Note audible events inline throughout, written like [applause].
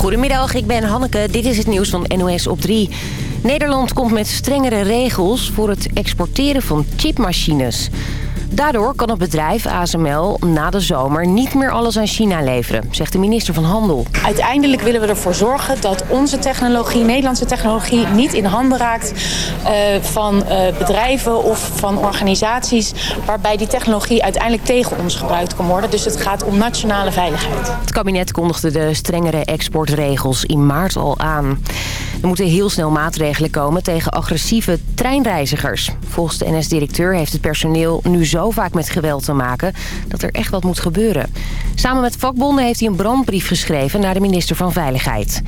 Goedemiddag, ik ben Hanneke. Dit is het nieuws van NOS op 3. Nederland komt met strengere regels voor het exporteren van chipmachines. Daardoor kan het bedrijf ASML na de zomer niet meer alles aan China leveren, zegt de minister van Handel. Uiteindelijk willen we ervoor zorgen dat onze technologie, Nederlandse technologie, niet in handen raakt uh, van uh, bedrijven of van organisaties waarbij die technologie uiteindelijk tegen ons gebruikt kan worden. Dus het gaat om nationale veiligheid. Het kabinet kondigde de strengere exportregels in maart al aan. Er moeten heel snel maatregelen komen tegen agressieve treinreizigers. Volgens de NS-directeur heeft het personeel nu zo vaak met geweld te maken... dat er echt wat moet gebeuren. Samen met vakbonden heeft hij een brandbrief geschreven naar de minister van Veiligheid.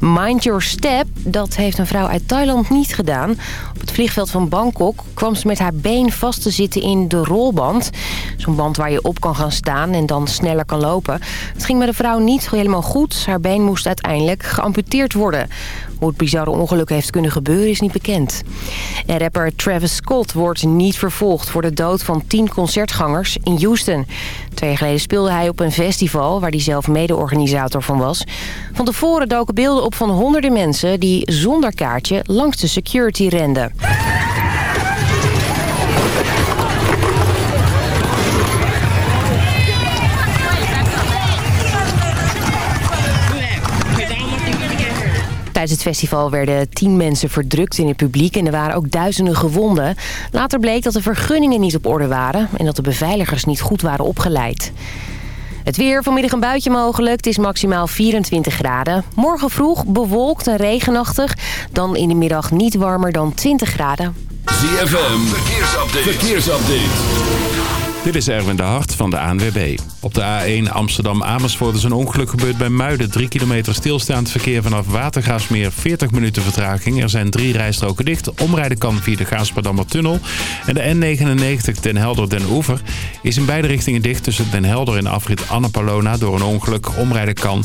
Mind Your Step, dat heeft een vrouw uit Thailand niet gedaan. Op het vliegveld van Bangkok kwam ze met haar been vast te zitten in de rolband. Zo'n band waar je op kan gaan staan en dan sneller kan lopen. Het ging met de vrouw niet helemaal goed. Haar been moest uiteindelijk geamputeerd worden. Hoe het bizarre ongeluk heeft kunnen gebeuren is niet bekend. En rapper Travis Scott wordt niet vervolgd voor de dood van tien concertgangers in Houston. Twee jaar geleden speelde hij op een festival waar hij zelf mede-organisator van was. Van tevoren doken beelden op van honderden mensen die zonder kaartje langs de security renden. Tijdens het festival werden tien mensen verdrukt in het publiek en er waren ook duizenden gewonden. Later bleek dat de vergunningen niet op orde waren en dat de beveiligers niet goed waren opgeleid. Het weer, vanmiddag een buitje mogelijk. Het is maximaal 24 graden. Morgen vroeg bewolkt en regenachtig. Dan in de middag niet warmer dan 20 graden. ZFM, verkeersupdate. verkeersupdate. Dit is Erwin de Hart van de ANWB. Op de A1 Amsterdam-Amersfoort is een ongeluk gebeurd bij Muiden. 3 kilometer stilstaand verkeer vanaf Watergaasmeer. 40 minuten vertraging. Er zijn drie rijstroken dicht. Omrijden kan via de Gaasperdammer tunnel. En de N99 Den Helder-Den Oever is in beide richtingen dicht... tussen Den Helder en afrit Annapolona door een ongeluk. Omrijden kan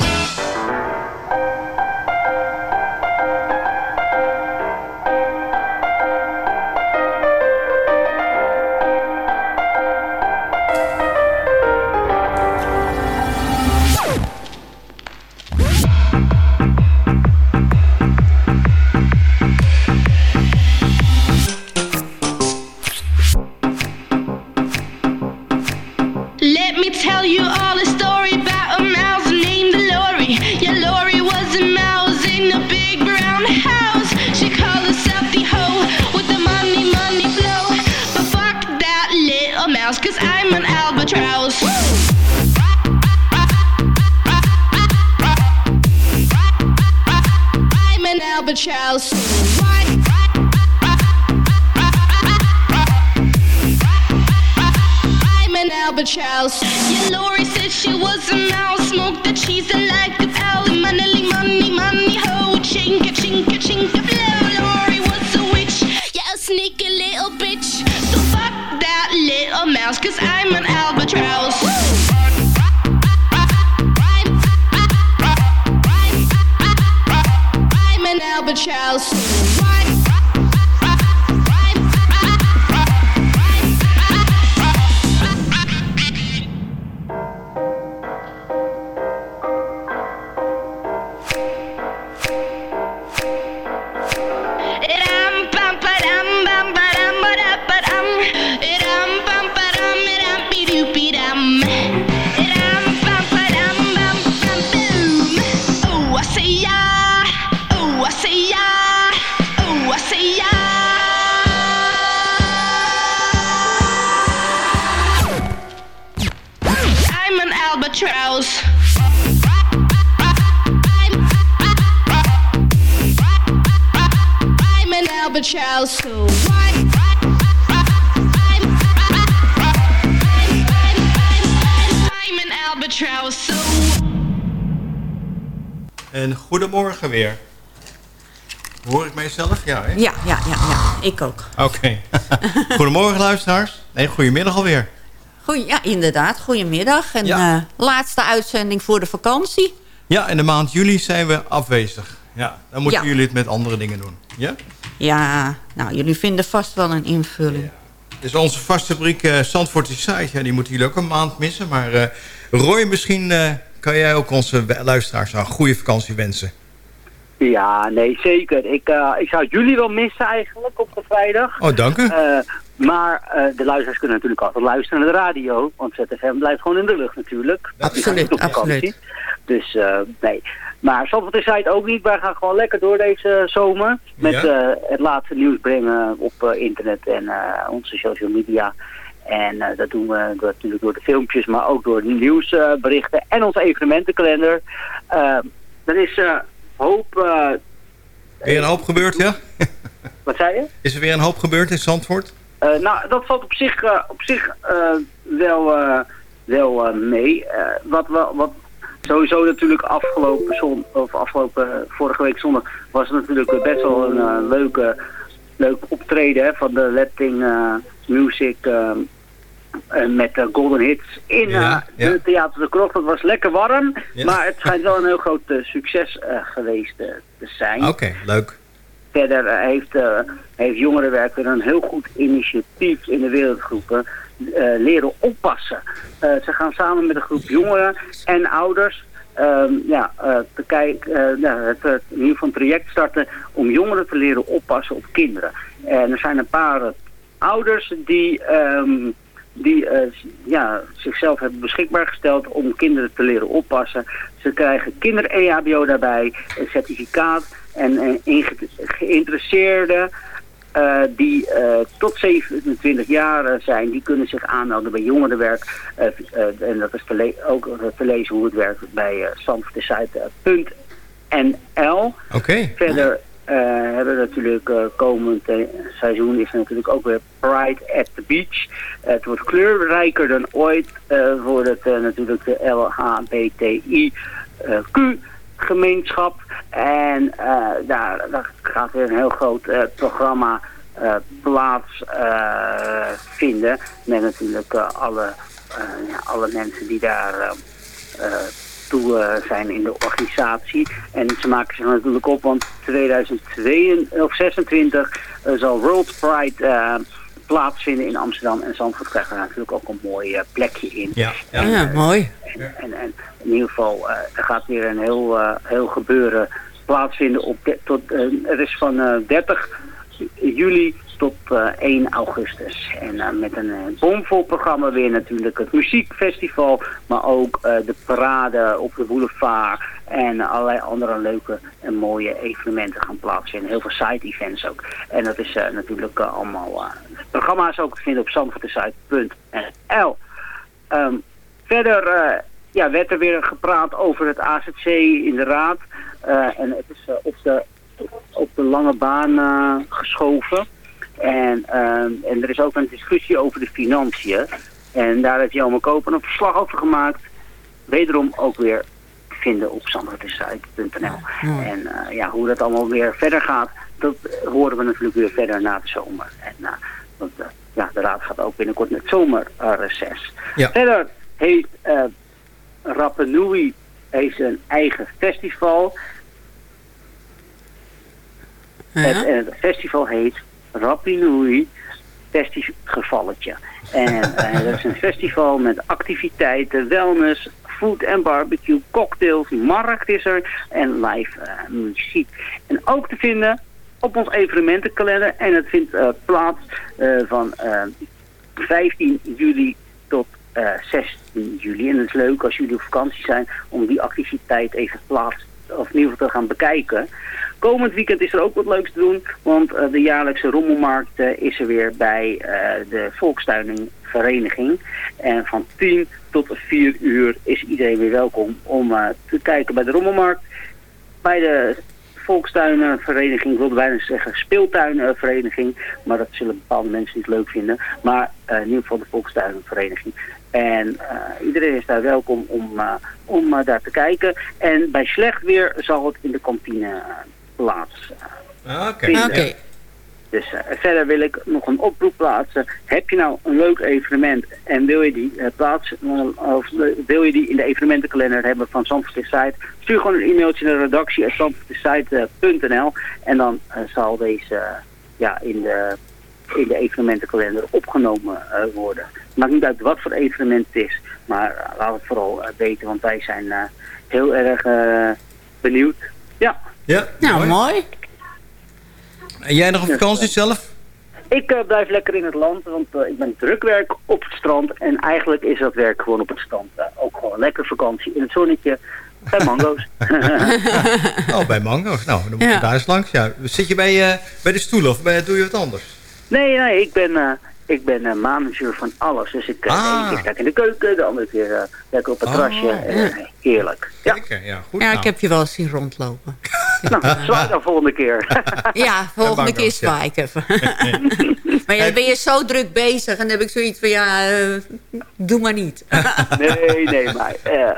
house. Yeah, Lori said she was a mouse. Smoked the cheese and like a pal. Money, money, money, ho. Chinka, chinka, chinka, blow. Lori was a witch. Yeah, a sneaky little bitch. So fuck that little mouse, cause I'm an album. En goedemorgen weer. Hoor ik mijzelf? Ja, hè? Ja, ja, ja, ja. ik ook. Oké. [laughs] Goedemorgen luisteraars. Nee, goedemiddag alweer. Goeie, ja, inderdaad. Goedemiddag. En Ja. eh, laatste uitzending voor de vakantie. Ja, in de maand juli zijn we afwezig. Ja, dan moeten Ja. jullie het met andere dingen doen. Ja? Ja, nou, jullie vinden vast wel een invulling. Dus onze vaste rubriek eh Zandvoort Inside, ja, die moeten jullie ook een maand missen. Maar eh, Roy, misschien kan jij ook onze luisteraars een goede vakantie wensen. Ja, nee, zeker. Ik, eh, ik zou jullie wel missen eigenlijk op de vrijdag. Oh, dank u. Eh, maar eh, de luisteraars kunnen natuurlijk altijd luisteren naar de radio. Want ZFM blijft gewoon in de lucht natuurlijk. Absoluut, absoluut. Dus eh, nee. Maar Zandvoort is het ook niet. Wij gaan gewoon lekker door deze zomer. Met Ja. eh, het laatste nieuws brengen op eh, internet en eh, onze social media. En eh, dat doen we door, natuurlijk door de filmpjes, maar ook door de nieuwsberichten en onze evenementenkalender. Eh, er is eh, hoop... Weer een hoop gebeurd, ja? [laughs] wat zei je? Is er weer een hoop gebeurd in Zandvoort? Nou, dat valt op zich, op zich wel, wel mee. Wat, wel- wat sowieso natuurlijk afgelopen zon, of afgelopen vorige week zondag was het natuurlijk best wel een leuke, leuk optreden hè, van de Letting Music met de Golden Hits in Ja, eh, ja. de Theater de Krocht. Het was lekker warm, Ja. maar het schijnt wel een heel groot eh, succes eh, geweest eh, te zijn. Oké, leuk. Verder eh, heeft, eh, heeft Jongerenwerk weer een heel goed initiatief in de wereldgroepen. eh, leren oppassen. Eh, ze gaan samen met een groep jongeren en ouders ehm, ja, eh, te kijken, eh, ja, het, het in ieder geval een project starten om jongeren te leren oppassen op kinderen. En er zijn een paar eh, ouders die, ehm, die eh, ja, zichzelf hebben beschikbaar gesteld om kinderen te leren oppassen. Ze krijgen kinder-EHBO daarbij, een certificaat en eh, geïnteresseerden eh, die tot 27 jaar zijn, die kunnen zich aanmelden bij jongerenwerk. En dat is te ook te lezen hoe het werkt bij uh. Oké. Verder eh, hebben natuurlijk eh, komend eh, seizoen is natuurlijk ook weer Pride at the Beach. Het wordt kleurrijker dan ooit. wordt het natuurlijk de LHBTIQ gemeenschap. En daar, daar gaat weer een heel groot programma plaats vinden. Met natuurlijk alle, ja, alle mensen die daar toe eh, zijn in de organisatie. En ze maken zich natuurlijk op, want 2026 eh, zal World Pride eh, plaatsvinden in Amsterdam. En Zandvoort krijgt er natuurlijk ook een mooi plekje in. Ja, ja. Ja, mooi. En, en, en in ieder geval, eh, er gaat weer een heel, heel gebeuren plaatsvinden. Op de- tot, eh, er is van eh, 30 juli eh, 1 augustus. En eh, met een eh, bomvol programma weer natuurlijk het muziekfestival. Maar ook eh, de parade op de boulevard. En allerlei andere leuke en mooie evenementen gaan plaatsvinden. Heel veel side-events ook. En dat is eh, natuurlijk eh, allemaal... eh, het programma is ook te vinden op zandvoortesite.nl. Ehm, verder eh, ja, werd er weer gepraat over het AZC in de raad. Eh, en het is eh, op, de, op de lange baan eh, geschoven. En, ehm, en er is ook een discussie over de financiën. En daar heeft Jelmer Koper een verslag over gemaakt. Wederom ook weer vinden op zandvoortesite.nl. En eh, ja, hoe dat allemaal weer verder gaat, dat horen we natuurlijk weer verder na de zomer. En eh, want, eh, ja, de raad gaat ook binnenkort met zomerreces. Ja. Verder heeft eh Rapa Nui heeft een eigen festival. Het, en het festival heet Rappi Nui Festivalletje. En [laughs] eh, dat is een festival met activiteiten, wellness, food en barbecue, cocktails, markt is er en live eh, muziek. En ook te vinden op ons evenementenkalender. En het vindt eh, plaats van eh, 15 juli tot eh, 16 juli. En het is leuk als jullie op vakantie zijn om die activiteit even plaats of in ieder geval te gaan bekijken. Komend weekend is er ook wat leuks te doen, want eh, de jaarlijkse rommelmarkt is er weer bij eh, de Volkstuiningvereniging. En van 10 tot 4 uur is iedereen weer welkom om eh, te kijken bij de rommelmarkt. Bij de Volkstuinenvereniging, ik wilde bijna zeggen speeltuinenvereniging, maar dat zullen bepaalde mensen niet leuk vinden. Maar in ieder geval de Volkstuinenvereniging. En iedereen is daar welkom om, om daar te kijken. En bij slecht weer zal het in de kantine plaats eh, Ah, Oké. Dus eh, verder wil ik nog een oproep plaatsen. Heb je nou een leuk evenement en wil je die uh, plaatsen, of wil je die in de evenementenkalender hebben van Zandvoort Site? Stuur gewoon een e-mailtje naar redactie.zandvoortsite.nl en dan zal deze ja, in de in de evenementenkalender opgenomen worden. Maakt niet uit wat voor evenement het is, maar laat het vooral weten, want wij zijn heel erg benieuwd. Ja. Ja, nou, mooi. En jij nog op vakantie zelf? Ik uh, blijf lekker in het land, want uh, ik ben drukwerk op het strand. En eigenlijk is dat werk gewoon op het strand. Uh, ook gewoon lekker vakantie in het zonnetje. Bij mango's. [laughs] oh, bij mango's. Nou, dan moet je ja. daar eens langs. Ja. Zit je bij, bij de stoel of bij, doe je wat anders? Nee, nee, ik ben ik ben uh, manager van alles. Dus ik, uh, ah. sta in de keuken, de andere keer uh, lekker op het terrasje. Oh. heerlijk. Ja, ja, goed, ja nou. ik heb je wel eens zien rondlopen. [laughs] nou, zwaai dan volgende keer. [laughs] ja, volgende keer zwaai ik even. [laughs] maar ja, dan ben je zo druk bezig en dan heb ik zoiets van, ja, doe maar niet. nee, nee, maar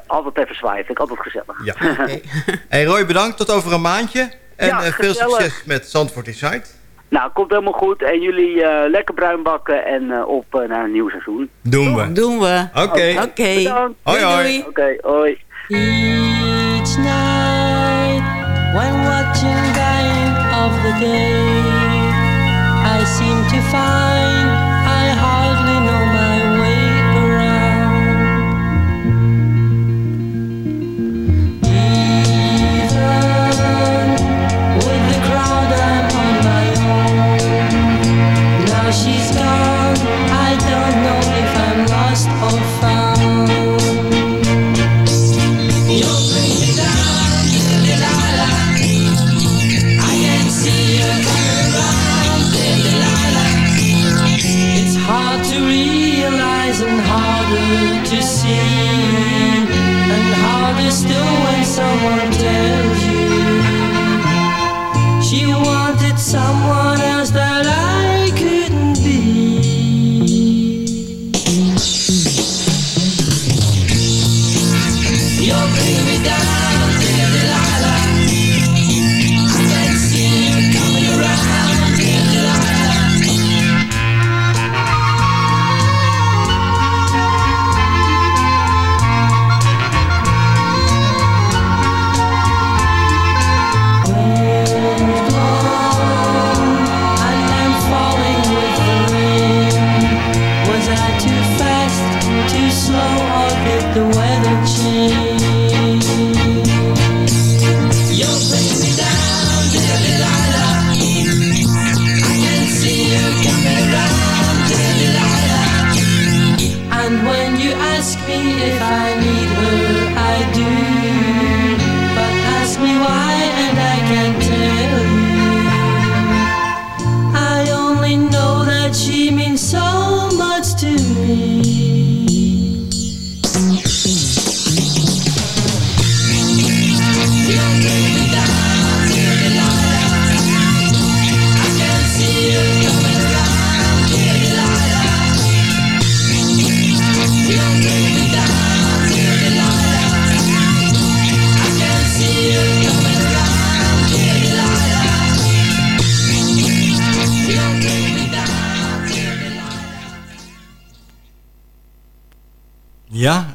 altijd even zwaaien. Vind ik altijd gezellig. Ja. Okay. hey Roy, bedankt. Tot over een maandje. En veel succes met Zandvoort Insight. Nou, komt helemaal goed. En jullie uh, lekker bruin bakken en uh, op uh, naar een nieuw seizoen. Doen we. Doen we. Oké. Okay. Oké. Okay. Hoi, hoi. Oké, okay, hoi. Each night, when watching dying of the day,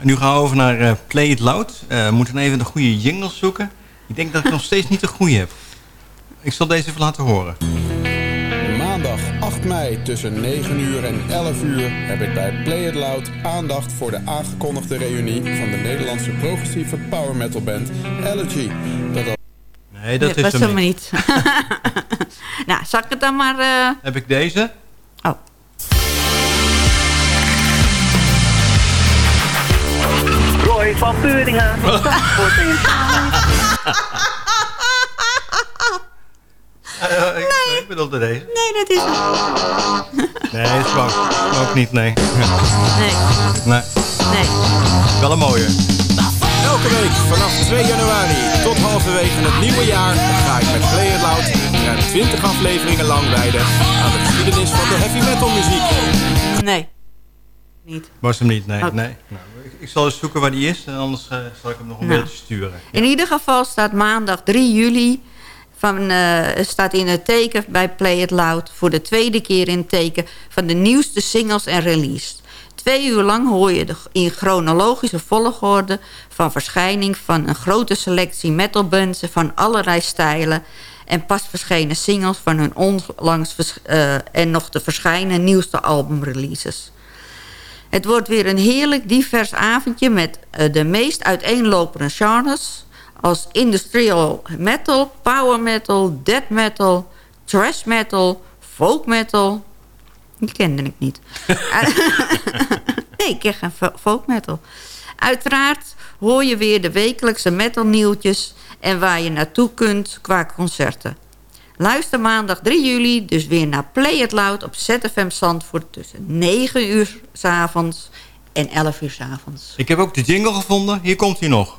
nu gaan we over naar eh, Play It Loud. Eh, we moeten even de goede jingle zoeken. Ik denk dat ik nog steeds niet de goede heb. Ik zal deze even laten horen. Maandag 8 mei tussen 9 uur en 11 uur heb ik bij Play It Loud aandacht voor de aangekondigde reunie van de Nederlandse progressieve power metal band Allergy. Dat al... Nee, dat Nee, is was hem niet. niet. [laughs] nou, zal ik het dan maar... eh, Heb ik deze? Oh. Roy van in- Eh, ik, ik bedoelde deze. Nee, dat is het. Nee, Smoke. Smoke niet, nee. Nee, nee. nee. Wel een mooie. Elke week vanaf 2 januari tot halverwege het nieuwe jaar ga ik met Play It Loud ruim 20 afleveringen lang wijden aan de geschiedenis van de heavy metal muziek. Nee. Niet. Was hem niet, nee. Nee. Nou, ik, ik zal eens zoeken waar die is. En anders eh, zal ik hem nog een Nou. mailtje sturen. In ieder geval staat maandag 3 juli van, eh, staat in het teken bij Play It Loud... voor de tweede keer in het teken van de nieuwste singles en release. Twee uur lang hoor je de, in chronologische volgorde van verschijning... van een grote selectie metalbands van allerlei stijlen... en pas verschenen singles van hun onlangs uh, en nog te verschijnen nieuwste albumreleases. Het wordt weer een heerlijk divers avondje met uh, de meest uiteenlopende genres als industrial metal, power metal, death metal, thrash metal, folk metal. Die kende ik niet. [laughs] nee, ik ken geen folk metal. Uiteraard hoor je weer de wekelijkse metal nieuwtjes... en waar je naartoe kunt qua concerten. Luister maandag 3 juli dus weer naar Play It Loud op ZFM Zandvoort... tussen 9 uur s avonds en 11 uur s avonds. Ik heb ook de jingle gevonden. Hier komt hij nog.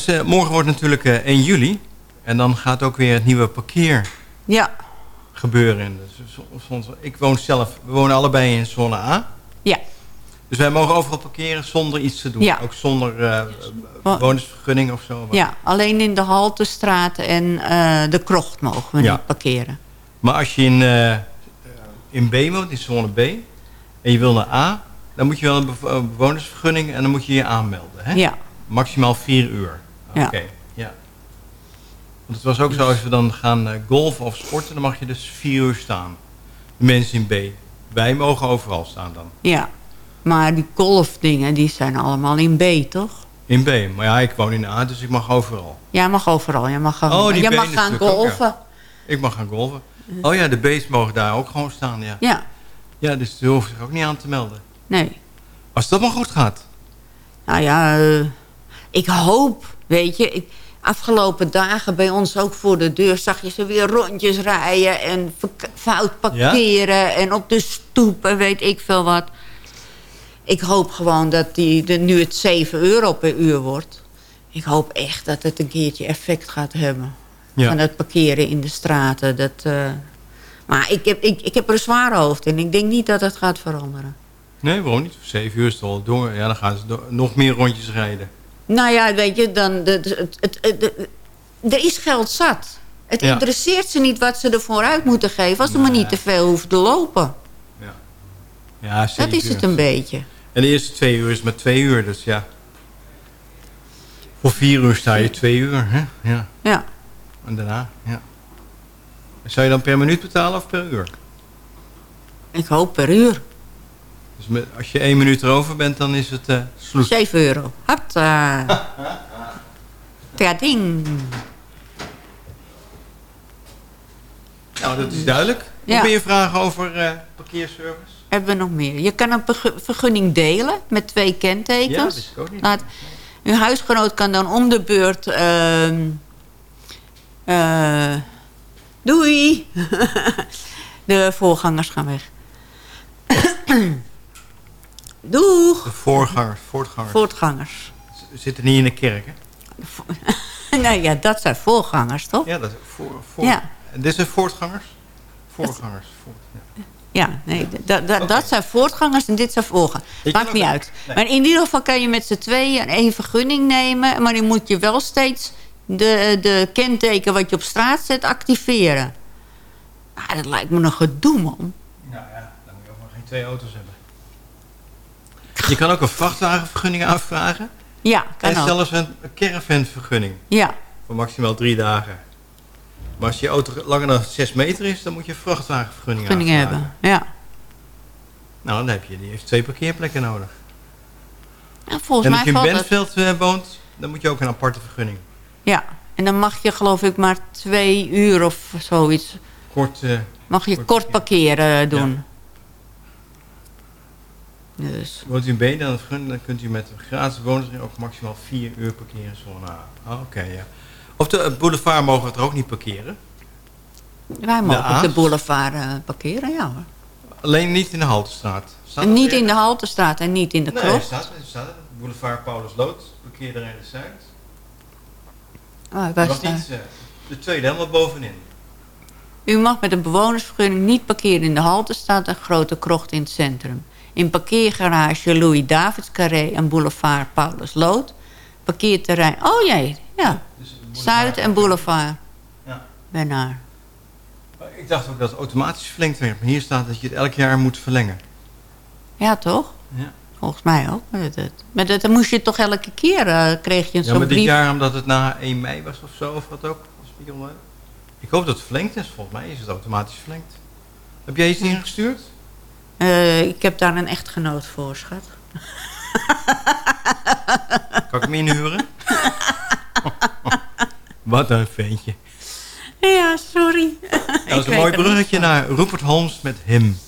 Ze- morgen wordt natuurlijk eh, 1 juli. En dan gaat ook weer het nieuwe parkeer Ja, gebeuren. ik woon zelf, we wonen allebei in zone A. Ja. Dus wij mogen overal parkeren zonder iets te doen. Ja. Ook zonder eh bewonersvergunning of zo. ja, alleen in de Haltestraat en eh, de krocht mogen we Ja. niet parkeren. Maar als je in, eh, in B woont, in zone B, en je wil naar A... dan moet je wel een bewonersvergunning en dan moet je je aanmelden. Hè? Ja. Maximaal vier uur. Oké, ja. Want het was ook zo, als we dan gaan eh, golfen of sporten... dan mag je dus vier uur staan. De mensen in B. Wij mogen overal staan dan. Ja, maar die golfdingen die zijn allemaal in B, toch? In B. Maar ja, ik woon in A, dus ik mag overal. Jij mag overal, jij mag, gaan, Oh, die jij B mag gaan ook, ja. Ik mag gaan golven. Oh ja, de B's mogen daar ook gewoon staan, ja. Ja, Ja, dus je hoeft zich ook niet aan te melden. nee. Als dat maar goed gaat. Nou ja, eh, ik hoop, weet je... Ik, afgelopen dagen bij ons ook voor de deur... zag je ze weer rondjes rijden en fout parkeren... en op de stoep en weet ik veel wat. Ik hoop gewoon dat die, de, nu het 7 euro per uur wordt... ik hoop echt dat het een keertje effect gaat hebben. Ja. Van het parkeren in de straten. Dat, eh, maar ik heb, ik, ik heb er een zwaar hoofd en ik denk niet dat het gaat veranderen. Nee, waarom niet? Zeven uur is het al door. Ja, dan gaan ze nog meer rondjes rijden. Nou ja, weet je, dan, de, het, het, er is geld zat. Het Ja. interesseert ze niet wat ze ervoor uit moeten geven... als ze maar niet te veel hoeven te lopen. Ja, Dat zeven is uur. het een beetje. En de eerste twee uur is maar twee uur, dus ja. Voor vier uur sta je twee uur, hè? Ja. Ja. En daarna, ja. Zou je dan per minuut betalen of per uur? Ik hoop per uur. Dus met, als je één minuut erover bent, dan is het eh sloes. 7 euro. Hapta. Ja, ding. Nou, dat is duidelijk. Ja. Nog meer vragen over eh, parkeerservice? Hebben we nog meer? Je kan een vergu- vergunning delen met twee Ja, kentekens. dat wist ik ook niet. Laat, uw huisgenoot kan dan om de beurt... ehm, eh, doei! [laughs] de voorgangers gaan weg. Doeg! De voorgangers, voortgangers. Voortgangers. Zitten niet in de kerk, hè? [laughs] nee, ja, dat zijn voorgangers, toch? Ja, dat is voor, voor. Ja. En dit zijn voortgangers? Voorgangers. Voort, ja. Ja, nee, dat, dat, dat zijn voortgangers en dit zijn voorgangers. Maakt niet uit. nee. Maar in ieder geval kan je met z'n tweeën één vergunning nemen... maar dan moet je wel steeds de, de kenteken wat je op straat zet activeren. Ah, dat lijkt me een gedoe, man. Nou ja, dan moet je ook maar geen twee auto's hebben. Je kan ook een vrachtwagenvergunning aanvragen. Ja, kan en ook. zelfs een caravanvergunning. Ja, Voor maximaal drie dagen. Maar als je auto langer dan 6 meter is, dan moet je een vrachtwagenvergunning vergunning aanvragen. hebben. Ja. Nou, dan heb je, die heeft twee parkeerplekken nodig. ja volgens en mij als je in. Bentveld eh, woont, dan moet je ook een aparte vergunning. Ja, en dan mag je geloof ik maar twee uur of zoiets... Kort, eh, mag je kort kort parkeren doen. Dus. U in Benen het Gun, dan kunt u met een gratis bewonersvergunning ook maximaal 4 uur parkeren zona. Ah, oké, ja. Op de eh, boulevard mogen we er ook niet parkeren? Wij mogen de op de boulevard eh, parkeren, ja hoor. Alleen niet in de Haltestraat? En niet in de Haltestraat en niet in de Krocht? Nee, staat, staat Boulevard Paulus Lood, parkeerderij de Zuid. Ah, wij Was niet, eh, de tweede helemaal bovenin. U mag met een bewonersvergunning niet parkeren in de Haltestraat en Grote Krocht in het centrum in parkeergarage Louis David Carré en boulevard Paulus Lood. Parkeerterrein, oh jee, ja. Dus Zuid en boulevard. Ja. Ik dacht ook dat het automatisch verlengd werd. Maar hier staat dat je het elk jaar moet verlengen. Ja, toch? Ja. Volgens mij ook. Maar dat, moest je toch elke keer, uh, kreeg je een ja, brief. Ja, maar dit jaar omdat het na 1 mei was of zo, of wat ook. Ik hoop dat het verlengd is. Volgens mij is het automatisch verlengd. Heb jij iets ingestuurd? Eh, ik heb daar een echtgenoot voor, schat. Kan ik hem inhuren? [laughs] Wat een ventje. Ja, sorry. Dat is een mooi bruggetje naar Rupert Holmes met hem.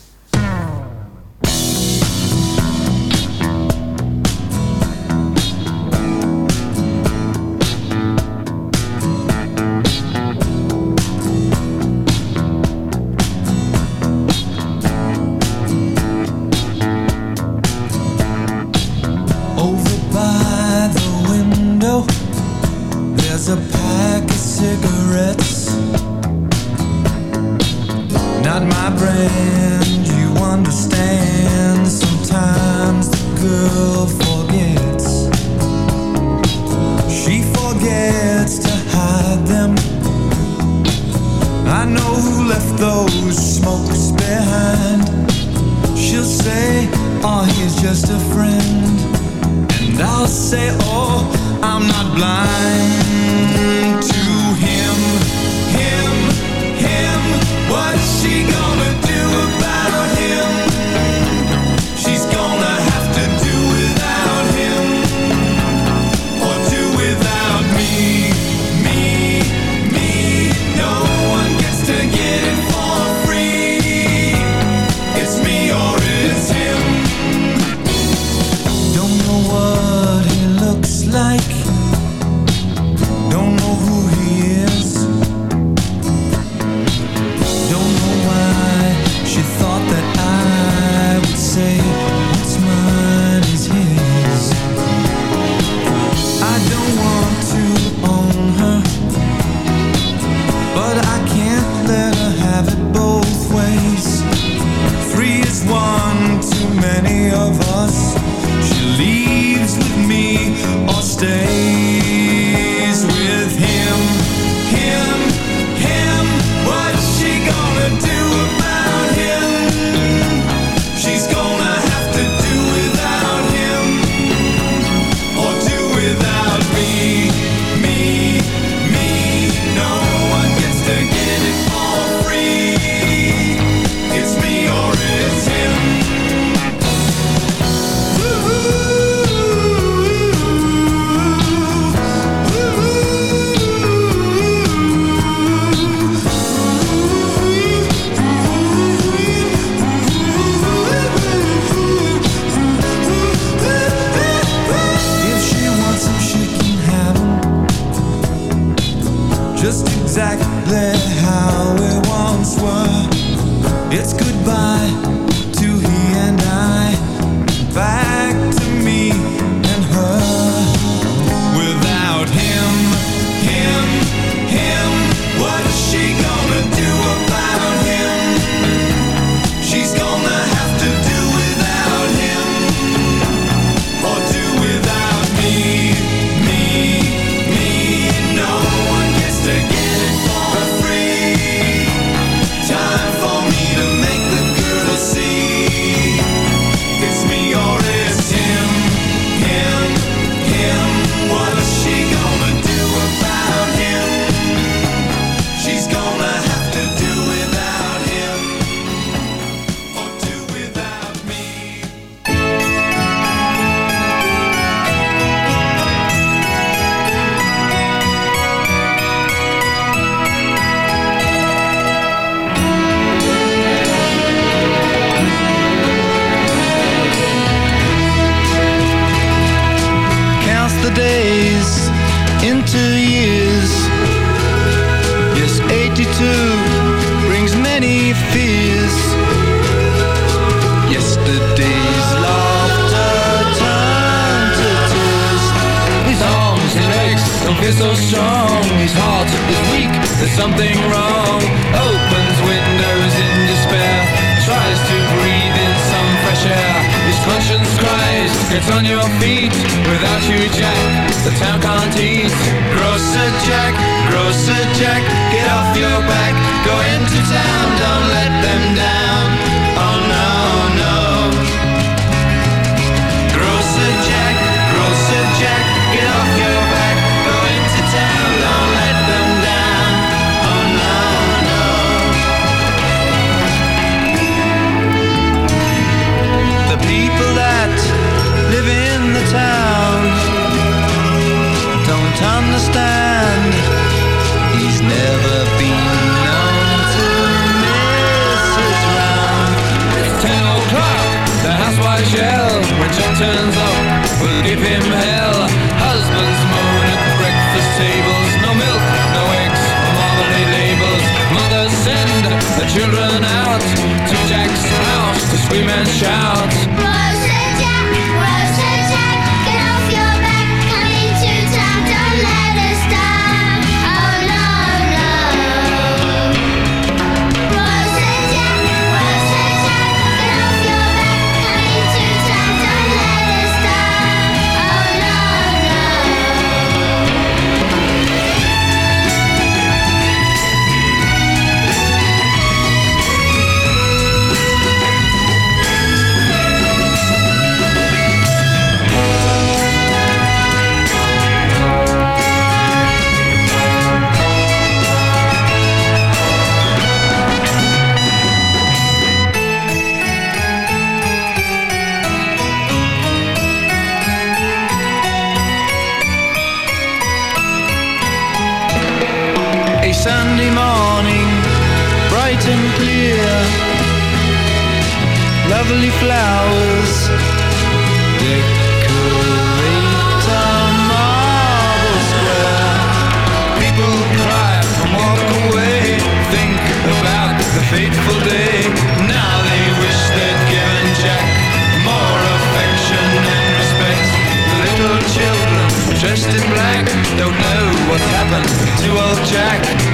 will Jack.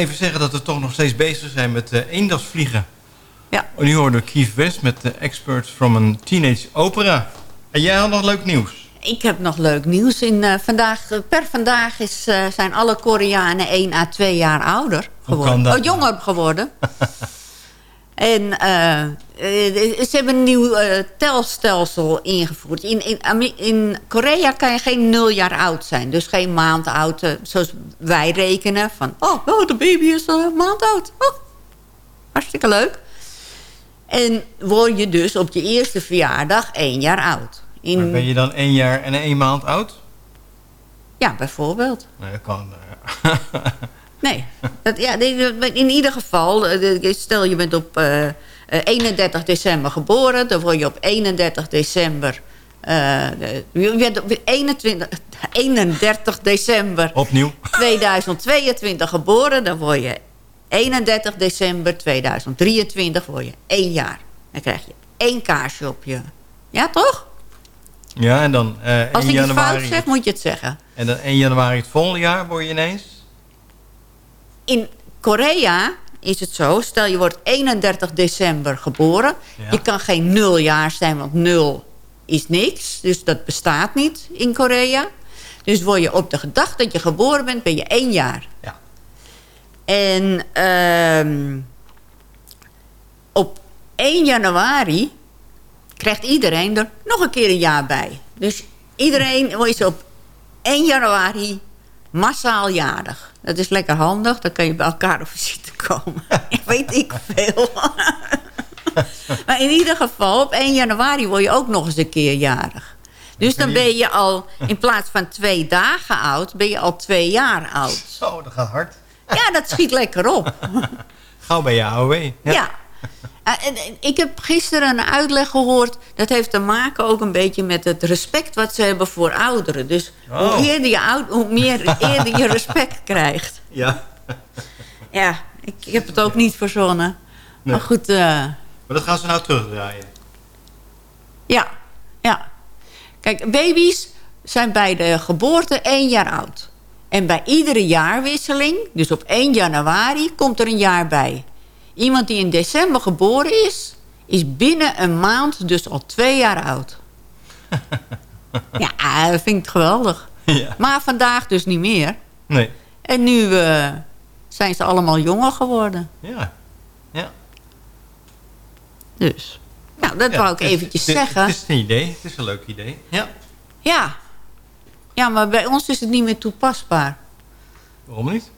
Even zeggen dat we toch nog steeds bezig zijn met uh, eendagsvliegen. Ja. En nu hoorden we Keith West met de Experts from a Teenage Opera. En jij had nog leuk nieuws. Ik heb nog leuk nieuws. In, eh, vandaag, eh, per vandaag is, zijn alle Koreanen 1 à 2 jaar ouder geworden. Oh, jonger geworden. [laughs] en eh, eh, ze hebben een nieuw eh, telstelsel ingevoerd. In, in, in Korea kan je geen nul jaar oud zijn. Dus geen maand oud, zoals wij rekenen. Van, oh, oh de baby is een maand oud. Oh, hartstikke leuk. En word je dus op je eerste verjaardag één jaar oud. In, Maar Ben je dan één jaar en één maand oud? Ja, bijvoorbeeld. Nee, dat kan. [laughs] eh. Nee, dat, ja, in ieder geval, eh, stel je bent op eh, eh, 31 december geboren... dan word je op 31 december... eh, de- je bent op 21, 31 december Opnieuw. 2022 geboren... dan word je 31 december 2023 word je één jaar. Dan krijg je één kaarsje op je... Ja, toch? Ja, en dan eh 1 Als ik het fout zeg, moet je het zeggen. En dan 1 januari het volgende jaar word je ineens... In Korea is het zo, stel je wordt 31 december geboren. Ja. Je kan geen nuljaar zijn, want nul is niks. Dus dat bestaat niet in Korea. Dus word je op de gedachte dat je geboren bent, ben je één jaar. Ja. En ehm, op 1 januari krijgt iedereen er nog een keer een jaar bij. Dus iedereen is op 1 januari massaal jarig. Dat is lekker handig. Dan kan je bij elkaar op visite komen. [laughs] [laughs] Weet ik veel. [laughs] maar in ieder geval, op 1 januari word je ook nog eens een keer jarig. Dus dan ben je al, in plaats van twee dagen oud, ben je al twee jaar oud. Zo, dat gaat hard. Ja, dat schiet lekker op. Gauw bij je AOW. Ja. En Ik heb gisteren een uitleg gehoord. Dat heeft te maken ook een beetje met het respect wat ze hebben voor ouderen. Dus Oh. hoe, eerder je oud, hoe meer [laughs] eerder je respect krijgt. Ja. Ja, ik, ik heb het ook niet verzonnen. Nee. Maar goed, eh, Maar dat gaan ze nou terugdraaien. ja, ja. Kijk, baby's zijn bij de geboorte één jaar oud. En bij iedere jaarwisseling, dus op 1 januari, komt er een jaar bij. Iemand die in december geboren is, is binnen een maand dus al twee jaar oud. [laughs] ja, dat vind ik geweldig. Ja. Maar vandaag dus niet meer. Nee. En nu eh, zijn ze allemaal jonger geworden. Ja. Ja. Dus. Nou, dat Ja, wou ik eventjes het zeggen. Het is een idee. Het is een leuk idee. Ja. Ja. Ja, maar bij ons is het niet meer toepasbaar. Waarom niet?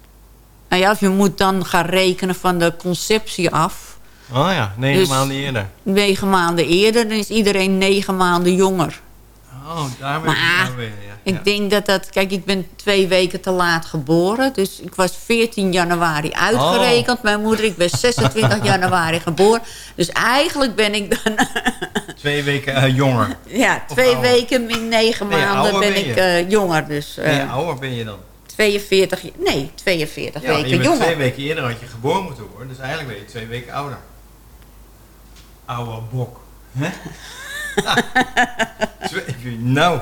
Nou ja, of je moet dan gaan rekenen van de conceptie af. Oh ja, negen Dus- maanden eerder. Negen maanden eerder, dan is iedereen negen maanden jonger. Oh, daar ben ik weer. Ja. Ik Ja. denk dat dat... Kijk, ik ben twee weken te laat geboren. Dus ik was 14 januari uitgerekend. Oh. Mijn moeder, ik ben 26 [laughs] januari geboren. Dus eigenlijk ben ik dan... [laughs] Twee weken eh, jonger. ja, twee weken in negen Nee, maanden ben ben ik eh, jonger. Dus Nee, ouder ben je dan. 42... Nee, 42 Ja, je weken bent jonger. twee weken eerder had je geboren moeten worden. Dus eigenlijk ben je twee weken ouder. Oude bok. Hè? nou, [laughs] twee- nou,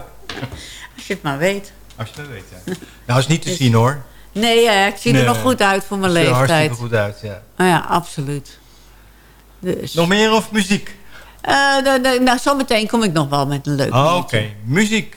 Als je het maar weet. als je dat weet, ja. Nou, is niet te zien hoor. Nee, eh, ik zie Nee. er nog goed uit voor mijn Ziet er leeftijd. hartstikke goed uit, ja. Oh ja, absoluut. Dus. Nog meer of muziek? De- nou, zometeen kom ik nog wel met een leuk Oh, Oké, muziek.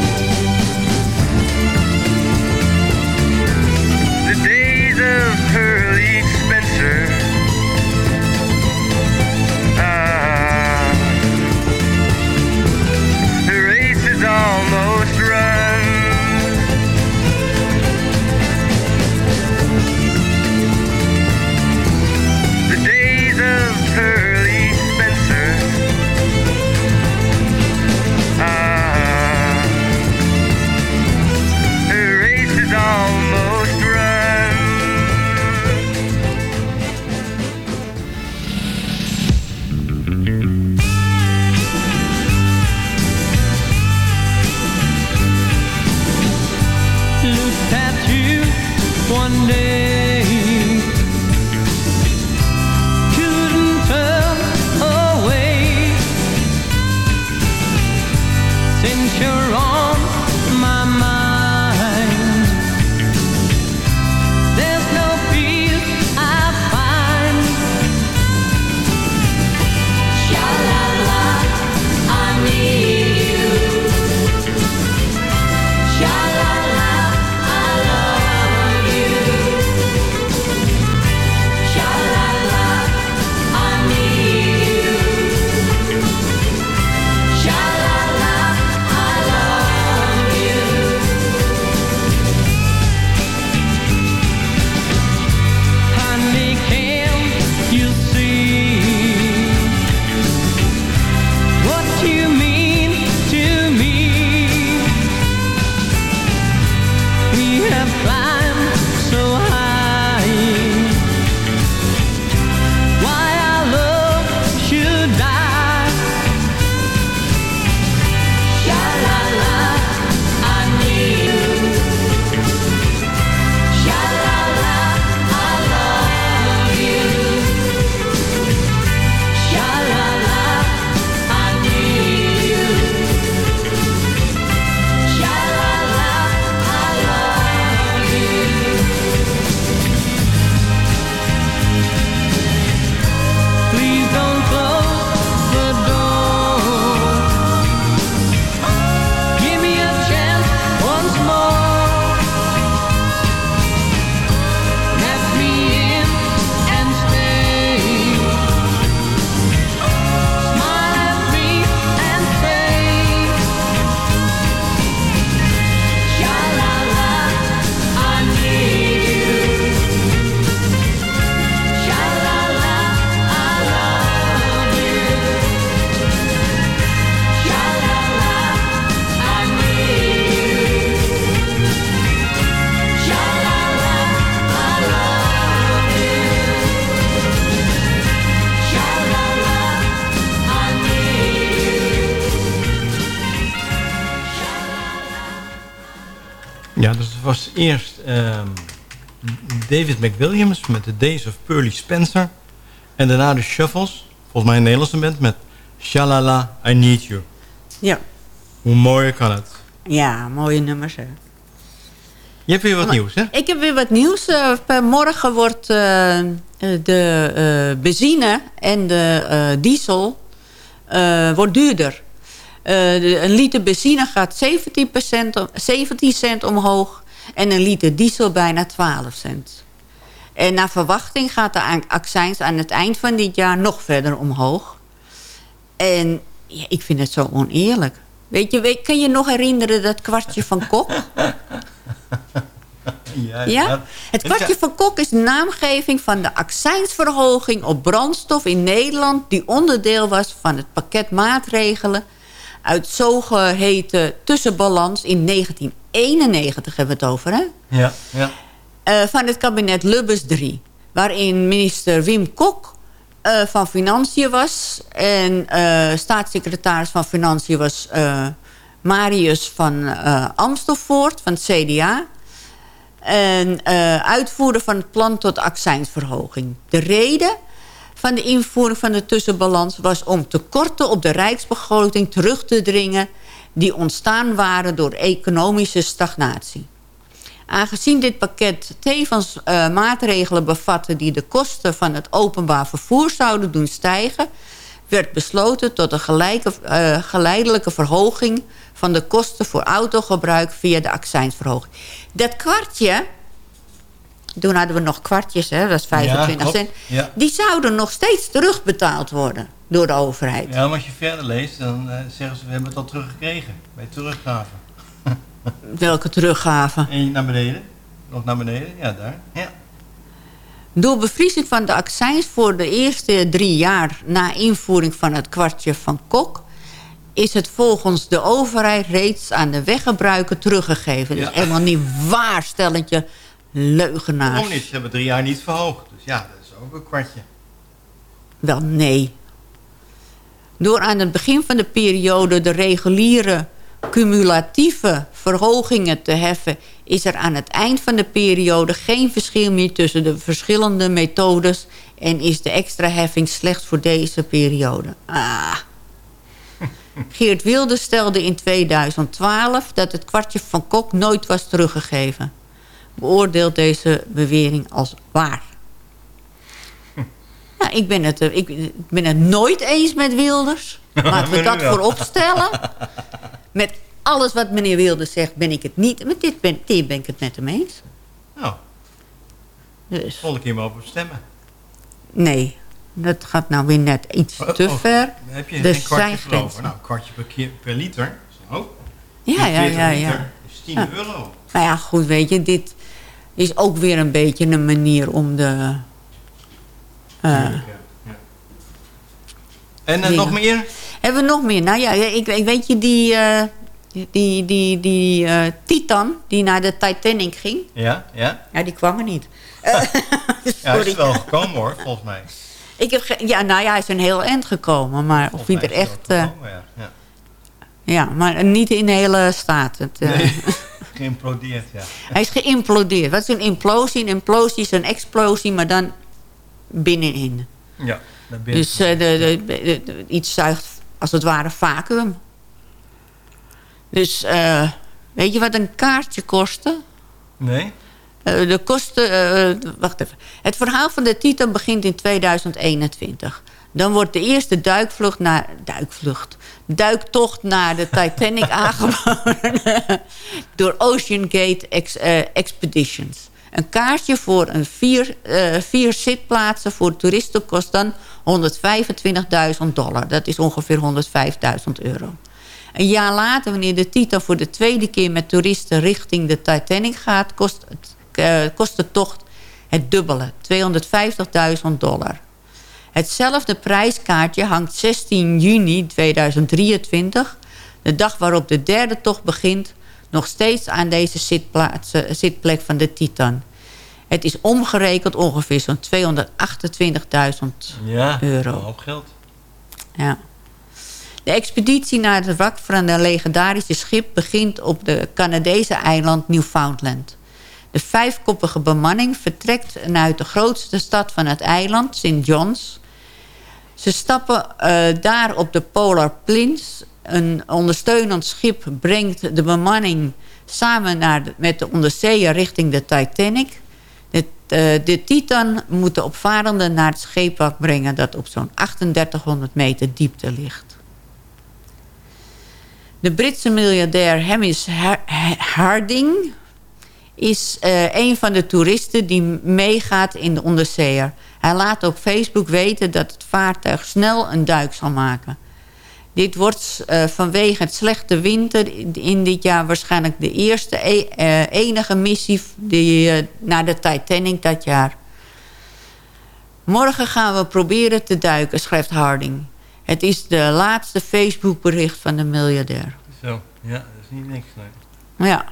Ah, the race is almost David McWilliams met The Days of Pearly Spencer. En daarna de Shuffles, volgens mij een Nederlandse band, met Shalala, I Need You. Ja. Hoe mooier kan het? Ja, mooie nummers. Hè. Je hebt weer wat Maar- nieuws, hè? Ik heb weer wat nieuws. Per morgen wordt eh, eh, de benzine en de diesel wordt duurder. De- een liter benzine gaat 17, om, 17 cent omhoog en een liter diesel bijna 12 cent. En naar verwachting gaat de accijns aan het eind van dit jaar nog verder omhoog. En ja, ik vind het zo oneerlijk. Weet je, weet, kan je nog herinneren dat kwartje van Kok? [laughs] Ja? Het kwartje van Kok is de naamgeving van de accijnsverhoging op brandstof in Nederland... die onderdeel was van het pakket maatregelen... uit zogeheten tussenbalans in 1991 hebben we het over, hè? Ja, ja. Eh, van het kabinet Lubbers 3. Waarin minister Wim Kok eh, van Financiën was. En eh, staatssecretaris van Financiën was Marius van Amstelvoort van het CDA. En uitvoerder van het plan tot accijnsverhoging. De reden van de invoering van de tussenbalans... was om tekorten op de rijksbegroting terug te dringen... die ontstaan waren door economische stagnatie. Aangezien dit pakket tevens eh, maatregelen bevatte... die de kosten van het openbaar vervoer zouden doen stijgen... werd besloten tot een gelijke, eh, geleidelijke verhoging... van de kosten voor autogebruik via de accijnsverhoging. Dat kwartje... Toen hadden we nog kwartjes, hè, dat is 25 klopt. cent. Ja. Die zouden nog steeds terugbetaald worden door de overheid. Ja, maar als je verder leest, dan eh, zeggen ze... we hebben het al teruggekregen bij teruggave. [laughs] Welke teruggave? En naar beneden. Nog naar beneden, ja, daar. Ja. Door bevriezing van de accijns voor de eerste drie jaar... na invoering van het kwartje van Kok... is het volgens de overheid reeds aan de weggebruiker teruggegeven. Dat is helemaal niet waar, stelletje leugenaars. Waarom niet? Ze hebben drie jaar niet verhoogd. Dus ja, dat is ook een kwartje. Wel, nee. Door aan het begin van de periode de reguliere cumulatieve verhogingen te heffen... is er aan het eind van de periode geen verschil meer tussen de verschillende methodes... en is de extra heffing slechts voor deze periode. Ah. [laughs] Geert Wilders stelde in 2012 dat het kwartje van Kok nooit was teruggegeven. Beoordeelt deze bewering als waar. Ja, ik ben, het, eh, ik, ik ben het nooit eens met Wilders. [laughs] Laten we dat voorop stellen. Met alles wat meneer Wilders zegt ben ik het niet. Met dit ben, dit ben ik het met hem eens. Nou, Dus volgende keer maar op stemmen. nee, dat gaat nou weer net iets te Oh, ver. Heb je Er geen kwartje verloren. Nou, een kwartje per, keer, per liter. Zo. Ja, ja, 40 ja, liter ja. is 10 Ja. euro. Maar ja, goed, weet je, dit is ook weer een beetje een manier om de... eh. En Dingen. nog meer? Hebben we nog meer? Nou ja, ik, ik weet je, die, eh, die, die, die Titan die naar de Titanic ging. Ja, ja. Ja, die kwam er niet. [laughs] Ja, [laughs] is sorry. wel gekomen hoor, volgens mij. Ik heb ja, nou ja, hij is een heel eind gekomen. Maar of hij er is hij echt... gekomen, ja. ja. ja, maar niet in de hele staat. Het, Nee, [laughs] geïmplodeerd, ja. Hij is geïmplodeerd. Wat is een implosie? Een implosie is een explosie, maar dan binnenin. Ja, naar binnen. Dus eh, de, de, de- de- iets zuigt als het ware vacuüm. Dus eh, weet je wat een kaartje kostte? Nee? Eh, de kosten... wacht even. Het verhaal van de Titan begint in 2021. Dan wordt de eerste duikvlucht naar... Duikvlucht. Duiktocht naar de Titanic [laughs] aangeboden... door Ocean Gate Ex- eh, Expeditions. Een kaartje voor een vier, eh, vier zitplaatsen voor toeristen kost dan 125.000 dollar. Dat is ongeveer 105.000 euro. Een jaar later, wanneer de Titan voor de tweede keer met toeristen richting de Titanic gaat... kost, het, eh, kost de tocht het dubbele, 250.000 dollar. Hetzelfde prijskaartje hangt 16 juni 2023, de dag waarop de derde tocht begint... nog steeds aan deze zitplek van de Titan. Het is omgerekend ongeveer zo'n 228.000 Ja, euro. hoop geld. Ja. De expeditie naar het wrak van een legendarische schip... begint op de Canadese eiland Newfoundland. De vijfkoppige bemanning vertrekt vanuit de grootste stad van het eiland, St. John's... Ze stappen eh, daar op de Polar Plins. Een ondersteunend schip brengt de bemanning samen naar met de onderzeeër richting de Titanic. De, eh, de Titan moet de opvarenden naar het scheepwrak brengen... dat op zo'n 3800 meter diepte ligt. De Britse miljardair Har- Harding is eh, een van de toeristen die meegaat in de onderzeeër. Hij laat op Facebook weten dat het vaartuig snel een duik zal maken. Dit wordt eh, vanwege het slechte winter in- dit jaar waarschijnlijk de eerste e- eh, enige missie die, eh, naar de Titanic dat jaar. Morgen gaan we proberen te duiken, schrijft Harding. Het is de laatste Facebook-bericht van de miljardair. Zo, ja, dat is niet niks. Nee. Ja,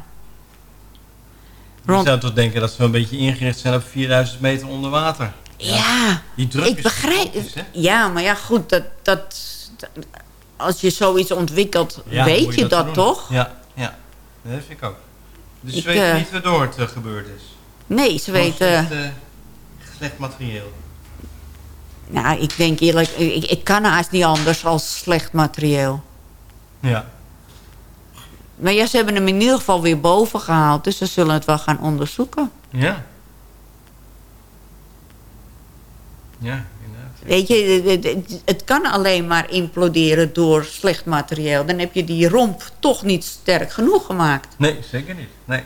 Je Rond- zou toch denken dat ze een beetje ingericht zijn op 4000 meter onder water. Ja, Die druk ik begrijp. Ja, maar ja, goed, dat, dat, als je zoiets ontwikkelt, Ja, weet je dat, toch? Ja, ja, dat vind ik ook. Dus Ik, ze weten eh, niet waardoor het eh, gebeurd is. Nee, ze weten. Slecht, eh, slecht materieel. Nou, ik denk eerlijk, ik, ik kan haast niet anders als slecht materieel. Ja. Maar ja, ze hebben hem in ieder geval weer boven gehaald, dus ze zullen het wel gaan onderzoeken. Ja. Ja, inderdaad. Weet je, het- kan alleen maar imploderen door slecht materieel. Dan heb je die romp toch niet sterk genoeg gemaakt. Nee, zeker niet. Nee.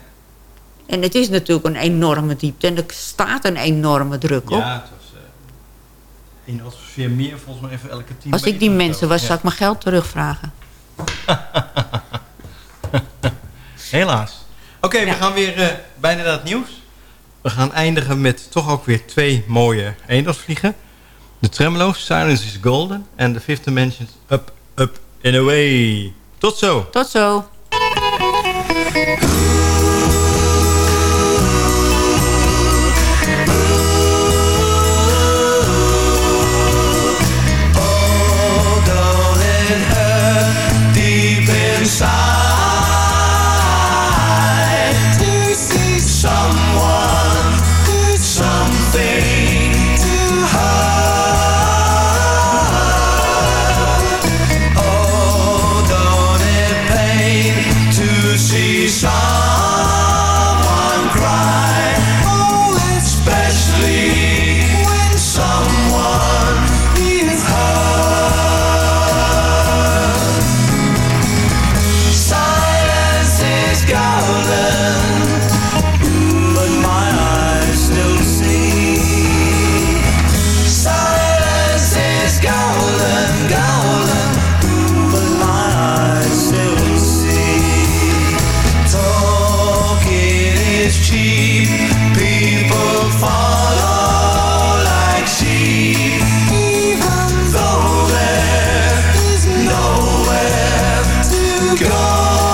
En het is natuurlijk een enorme diepte en er staat een enorme druk op. Ja, het was eh één atmosfeer meer volgens mij even elke tien Als ik die mensen was, Ja. zou ik mijn geld terugvragen. [laughs] Helaas. Oké, we gaan weer eh, bijna naar het nieuws. We gaan eindigen met toch ook weer twee mooie eendagsvliegen. De Tremolo's, Silence is Golden. En de Fifth Dimension, Up, Up and Away. Tot zo. Tot zo. you go.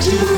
do